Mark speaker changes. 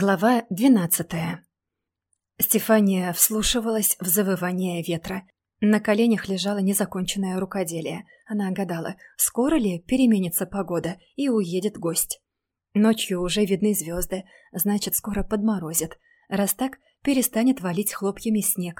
Speaker 1: Глава двенадцатая. Стефания вслушивалась в завывание ветра. На коленях лежало незаконченное рукоделие. Она гадала, скоро ли переменится погода и уедет гость. Ночью уже видны звезды, значит, скоро подморозит. Раз так, перестанет валить хлопьями снег,